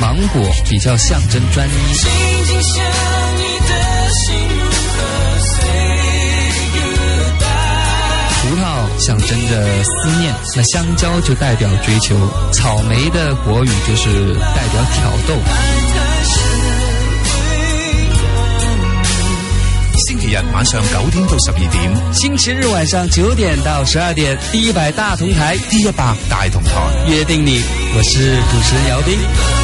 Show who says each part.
Speaker 1: 芒果比较象征专一，葡萄象征着思念，那香蕉就代表追求，草莓的国语就是代表挑逗。
Speaker 2: 星期日晚上九点到十二点，
Speaker 1: 星期日晚上九点到十二点，第一百大同台，
Speaker 2: 第一百大同台，
Speaker 1: 约定你，我是主持人姚斌。